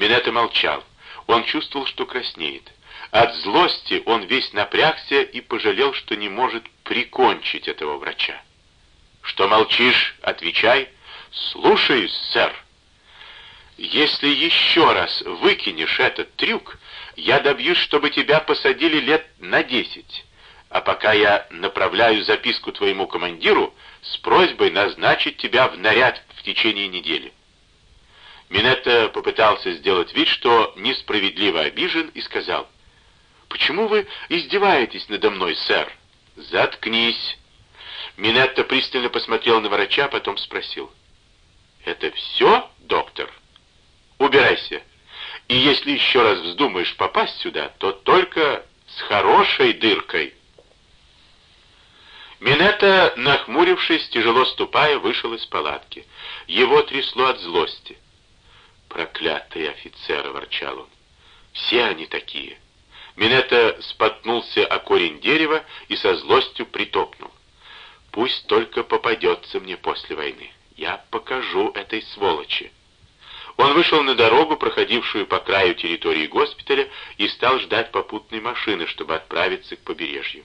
Минета молчал. Он чувствовал, что краснеет. От злости он весь напрягся и пожалел, что не может прикончить этого врача. «Что молчишь? Отвечай!» «Слушаюсь, сэр!» «Если еще раз выкинешь этот трюк, я добьюсь, чтобы тебя посадили лет на десять. А пока я направляю записку твоему командиру с просьбой назначить тебя в наряд в течение недели». Минетта попытался сделать вид, что несправедливо обижен, и сказал, «Почему вы издеваетесь надо мной, сэр?» «Заткнись!» Минетта пристально посмотрел на врача, потом спросил, «Это все, доктор? Убирайся. И если еще раз вздумаешь попасть сюда, то только с хорошей дыркой». Минетта, нахмурившись, тяжело ступая, вышел из палатки. Его трясло от злости. «Проклятые офицеры!» — ворчал он. «Все они такие!» Минетта споткнулся о корень дерева и со злостью притопнул. «Пусть только попадется мне после войны. Я покажу этой сволочи!» Он вышел на дорогу, проходившую по краю территории госпиталя, и стал ждать попутной машины, чтобы отправиться к побережью.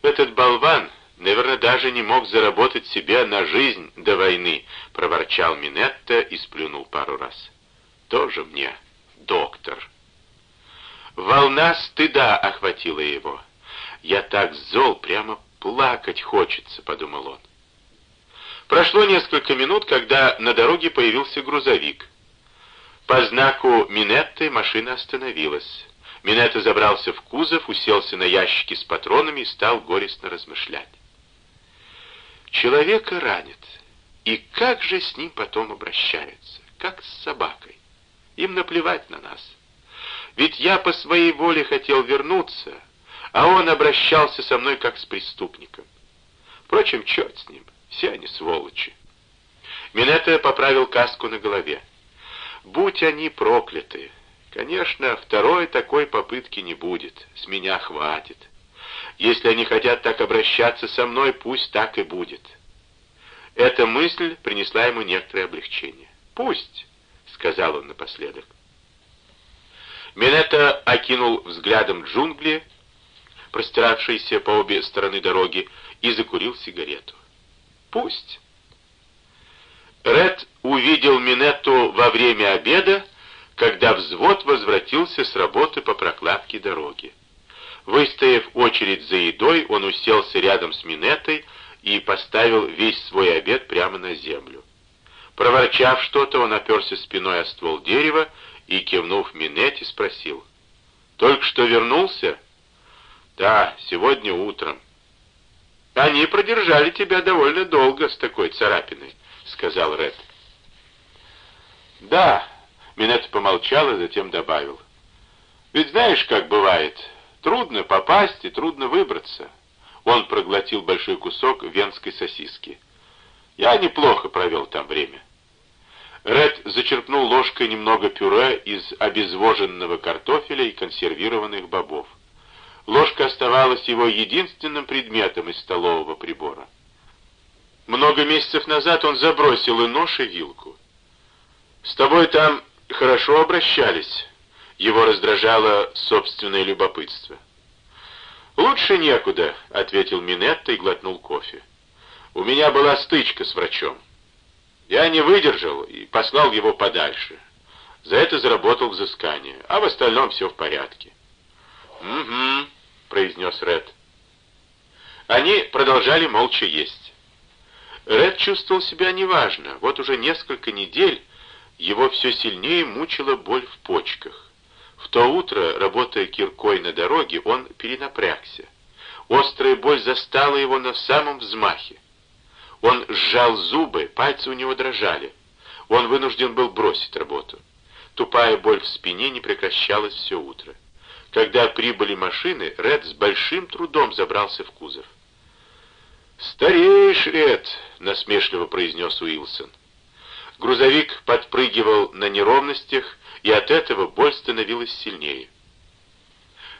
Этот болван Наверное, даже не мог заработать себе на жизнь до войны, проворчал Минетта и сплюнул пару раз. Тоже мне доктор. Волна стыда охватила его. Я так зол, прямо плакать хочется, подумал он. Прошло несколько минут, когда на дороге появился грузовик. По знаку Минетты машина остановилась. Минетта забрался в кузов, уселся на ящики с патронами и стал горестно размышлять. Человека ранят. И как же с ним потом обращаются? Как с собакой. Им наплевать на нас. Ведь я по своей воле хотел вернуться, а он обращался со мной как с преступником. Впрочем, черт с ним, все они сволочи. Минета поправил каску на голове. Будь они прокляты. Конечно, второй такой попытки не будет, с меня хватит. Если они хотят так обращаться со мной, пусть так и будет. Эта мысль принесла ему некоторое облегчение. «Пусть», — сказал он напоследок. Минета окинул взглядом джунгли, простиравшиеся по обе стороны дороги, и закурил сигарету. «Пусть». Ред увидел Минетту во время обеда, когда взвод возвратился с работы по прокладке дороги. Выстояв очередь за едой, он уселся рядом с Минетой и поставил весь свой обед прямо на землю. Проворчав что-то, он оперся спиной о ствол дерева и, кивнув Минете, спросил. «Только что вернулся?» «Да, сегодня утром». «Они продержали тебя довольно долго с такой царапиной», — сказал Ред. «Да», — Минета помолчал и затем добавил. «Ведь знаешь, как бывает, Трудно попасть и трудно выбраться. Он проглотил большой кусок венской сосиски. Я неплохо провел там время. Ред зачерпнул ложкой немного пюре из обезвоженного картофеля и консервированных бобов. Ложка оставалась его единственным предметом из столового прибора. Много месяцев назад он забросил и нож, и вилку. «С тобой там хорошо обращались», его раздражало собственное любопытство. «Лучше некуда», — ответил Минетта и глотнул кофе. «У меня была стычка с врачом. Я не выдержал и послал его подальше. За это заработал взыскание, а в остальном все в порядке». «Угу», — произнес Ред. Они продолжали молча есть. Ред чувствовал себя неважно. Вот уже несколько недель его все сильнее мучила боль в почках. В то утро, работая киркой на дороге, он перенапрягся. Острая боль застала его на самом взмахе. Он сжал зубы, пальцы у него дрожали. Он вынужден был бросить работу. Тупая боль в спине не прекращалась все утро. Когда прибыли машины, Ред с большим трудом забрался в кузов. «Стареешь, Ред!» — насмешливо произнес Уилсон. Грузовик подпрыгивал на неровностях, и от этого боль становилась сильнее.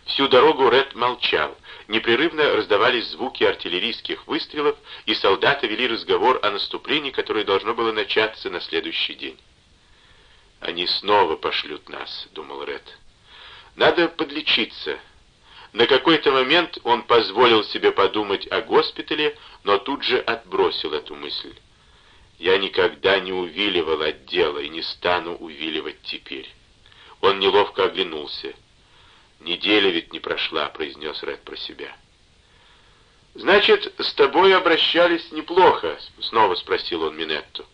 Всю дорогу Ред молчал. Непрерывно раздавались звуки артиллерийских выстрелов, и солдаты вели разговор о наступлении, которое должно было начаться на следующий день. «Они снова пошлют нас», — думал Ред. «Надо подлечиться». На какой-то момент он позволил себе подумать о госпитале, но тут же отбросил эту мысль. «Я никогда не увиливал от дела и не стану увиливать теперь». Он неловко оглянулся. «Неделя ведь не прошла», — произнес Ред про себя. «Значит, с тобой обращались неплохо?» — снова спросил он Минетту.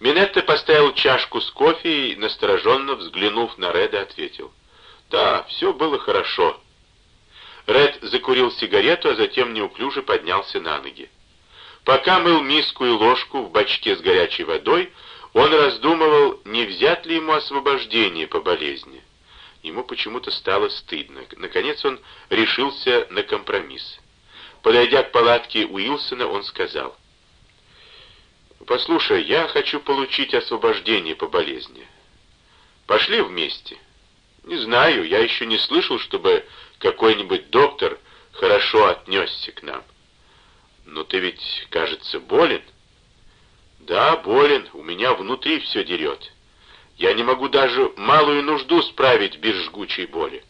Минетта поставил чашку с кофе и, настороженно взглянув на Реда, ответил. «Да, все было хорошо». Ред закурил сигарету, а затем неуклюже поднялся на ноги. Пока мыл миску и ложку в бачке с горячей водой, он раздумывал, не взять ли ему освобождение по болезни. Ему почему-то стало стыдно. Наконец он решился на компромисс. Подойдя к палатке Уилсона, он сказал, «Послушай, я хочу получить освобождение по болезни. Пошли вместе». «Не знаю, я еще не слышал, чтобы какой-нибудь доктор хорошо отнесся к нам». «Но ты ведь, кажется, болен?» «Да, болен, у меня внутри все дерет. Я не могу даже малую нужду справить без жгучей боли».